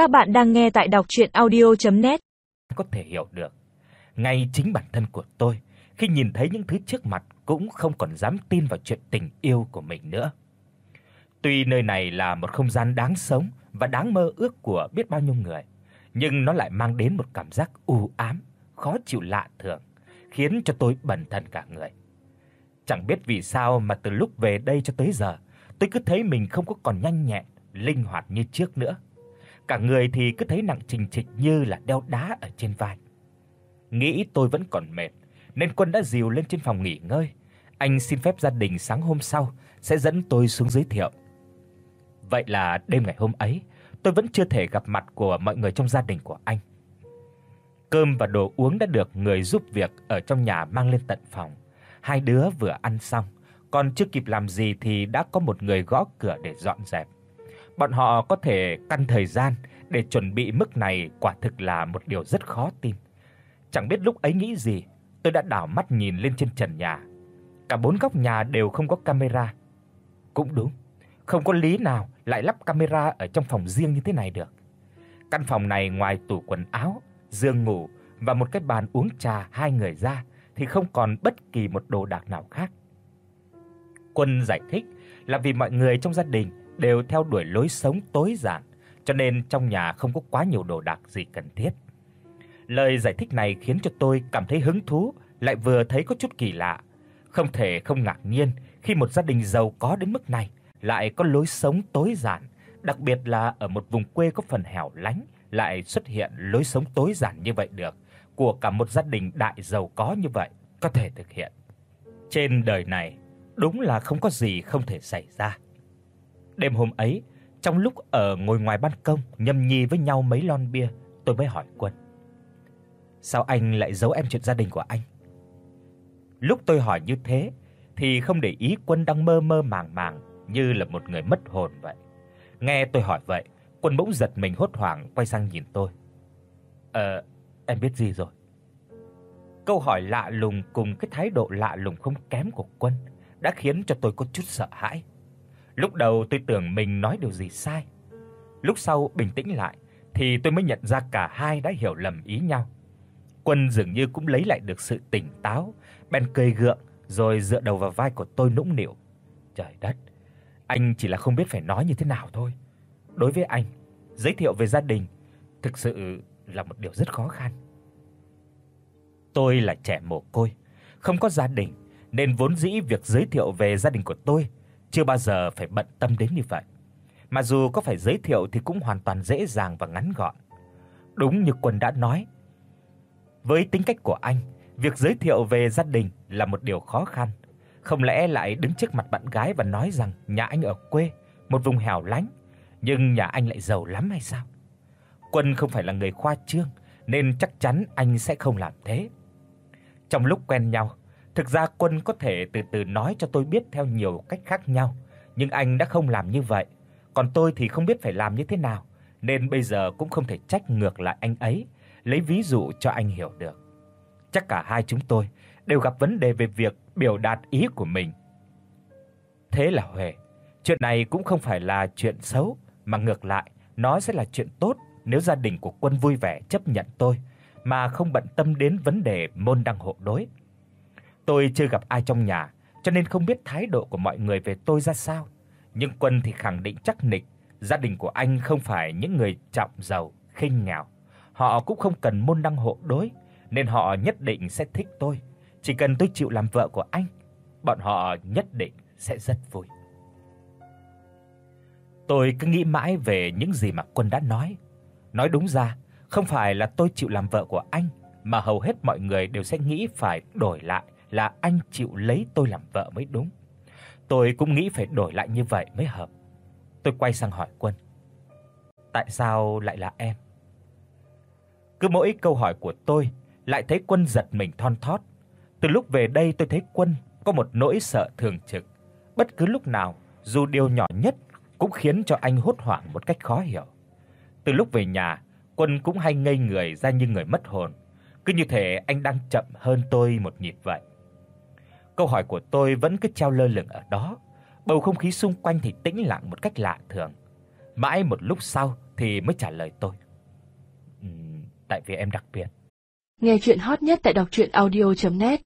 Các bạn đang nghe tại đọc audio net Có thể hiểu được. Ngay chính bản thân của tôi khi nhìn thấy những thứ trước mặt cũng không còn dám tin vào chuyện tình yêu của mình nữa. Tuy nơi này là một không gian đáng sống và đáng mơ ước của biết bao nhiêu người, nhưng nó lại mang đến một cảm giác u ám, khó chịu lạ thường, khiến cho tôi bần thần cả người. Chẳng biết vì sao mà từ lúc về đây cho tới giờ, tôi cứ thấy mình không có còn nhanh nhẹn, linh hoạt như trước nữa. Cả người thì cứ thấy nặng trịch trịch như là đeo đá ở trên vai. Nghĩ tôi vẫn còn mệt, nên Quân đã dìu lên trên phòng nghỉ ngơi. Anh xin phép gia đình sáng hôm sau sẽ dẫn tôi xuống giới thiệu. Vậy là đêm ngày hôm ấy, tôi vẫn chưa thể gặp mặt của mọi người trong gia đình của anh. Cơm và đồ uống đã được người giúp việc ở trong nhà mang lên tận phòng. Hai đứa vừa ăn xong, còn chưa kịp làm gì thì đã có một người gõ cửa để dọn dẹp. Bọn họ có thể căn thời gian để chuẩn bị mức này quả thực là một điều rất khó tin. Chẳng biết lúc ấy nghĩ gì, tôi đã đảo mắt nhìn lên trên trần nhà. Cả bốn góc nhà đều không có camera. Cũng đúng, không có lý nào lại lắp camera ở trong phòng riêng như thế này được. Căn phòng này ngoài tủ quần áo, giường ngủ và một cái bàn uống trà hai người ra thì không còn bất kỳ một đồ đạc nào khác. Quân giải thích là vì mọi người trong gia đình đều theo đuổi lối sống tối giản, cho nên trong nhà không có quá nhiều đồ đạc gì cần thiết. Lời giải thích này khiến cho tôi cảm thấy hứng thú, lại vừa thấy có chút kỳ lạ. Không thể không ngạc nhiên khi một gia đình giàu có đến mức này lại có lối sống tối giản, đặc biệt là ở một vùng quê có phần hẻo lánh lại xuất hiện lối sống tối giản như vậy được của cả một gia đình đại giàu có như vậy có thể thực hiện. Trên đời này đúng là không có gì không thể xảy ra. Đêm hôm ấy, trong lúc ở ngồi ngoài ban công nhâm nhi với nhau mấy lon bia, tôi mới hỏi Quân: "Sao anh lại giấu em chuyện gia đình của anh?" Lúc tôi hỏi như thế thì không để ý Quân đang mơ mơ màng màng như là một người mất hồn vậy. Nghe tôi hỏi vậy, Quân bỗng giật mình hốt hoảng quay sang nhìn tôi. "Ờ, em biết gì rồi?" Câu hỏi lạ lùng cùng cái thái độ lạ lùng không kém của Quân đã khiến cho tôi có chút sợ hãi. Lúc đầu tôi tưởng mình nói điều gì sai. Lúc sau bình tĩnh lại thì tôi mới nhận ra cả hai đã hiểu lầm ý nhau. Quân dường như cũng lấy lại được sự tỉnh táo, bèn cười gượng rồi dựa đầu vào vai của tôi nũng nịu. Trời đất, anh chỉ là không biết phải nói như thế nào thôi. Đối với anh, giới thiệu về gia đình thực sự là một điều rất khó khăn. Tôi là trẻ mồ côi, không có gia đình nên vốn dĩ việc giới thiệu về gia đình của tôi chưa bao giờ phải bận tâm đến như vậy. Mà dù có phải giới thiệu thì cũng hoàn toàn dễ dàng và ngắn gọn. Đúng như Quân đã nói, với tính cách của anh, việc giới thiệu về gia đình là một điều khó khăn. Không lẽ lại đứng trước mặt bạn gái và nói rằng nhà anh ở quê, một vùng hẻo lánh, nhưng nhà anh lại giàu lắm hay sao? Quân không phải là người khoa trương nên chắc chắn anh sẽ không làm thế. Trong lúc quen nhau, thực ra Quân có thể từ từ nói cho tôi biết theo nhiều cách khác nhau, nhưng anh đã không làm như vậy, còn tôi thì không biết phải làm như thế nào, nên bây giờ cũng không thể trách ngược lại anh ấy, lấy ví dụ cho anh hiểu được. Chắc cả hai chúng tôi đều gặp vấn đề về việc biểu đạt ý của mình. Thế là Huệ, chuyện này cũng không phải là chuyện xấu, mà ngược lại, nó sẽ là chuyện tốt nếu gia đình của Quân vui vẻ chấp nhận tôi mà không bận tâm đến vấn đề môn đăng hộ đối. Tôi chưa gặp ai trong nhà, cho nên không biết thái độ của mọi người về tôi ra sao, nhưng Quân thì khẳng định chắc nịch, gia đình của anh không phải những người trọng giàu, khinh nghèo. Họ cũng không cần môn đăng hộ đối, nên họ nhất định sẽ thích tôi. Chỉ cần tôi chịu làm vợ của anh, bọn họ nhất định sẽ rất vui. Tôi cứ nghĩ mãi về những gì mà Quân đã nói. Nói đúng ra, không phải là tôi chịu làm vợ của anh, mà hầu hết mọi người đều sẽ nghĩ phải đổi lại là anh chịu lấy tôi làm vợ mới đúng. Tôi cũng nghĩ phải đổi lại như vậy mới hợp. Tôi quay sang hỏi Quân. Tại sao lại là em? Cứ mỗi câu hỏi của tôi lại thấy Quân giật mình thon thót. Từ lúc về đây tôi thấy Quân có một nỗi sợ thường trực, bất cứ lúc nào, dù điều nhỏ nhất cũng khiến cho anh hốt hoảng một cách khó hiểu. Từ lúc về nhà, Quân cũng hay ngây người ra như người mất hồn, cứ như thể anh đang chậm hơn tôi một nhịp vậy. Câu hỏi của tôi vẫn cứ treo lơ lửng ở đó, bầu không khí xung quanh thì tĩnh lặng một cách lạ thường. Mãi một lúc sau thì mới trả lời tôi. Ừm, tại vì em đặc biệt. Nghe truyện hot nhất tại đọc audio net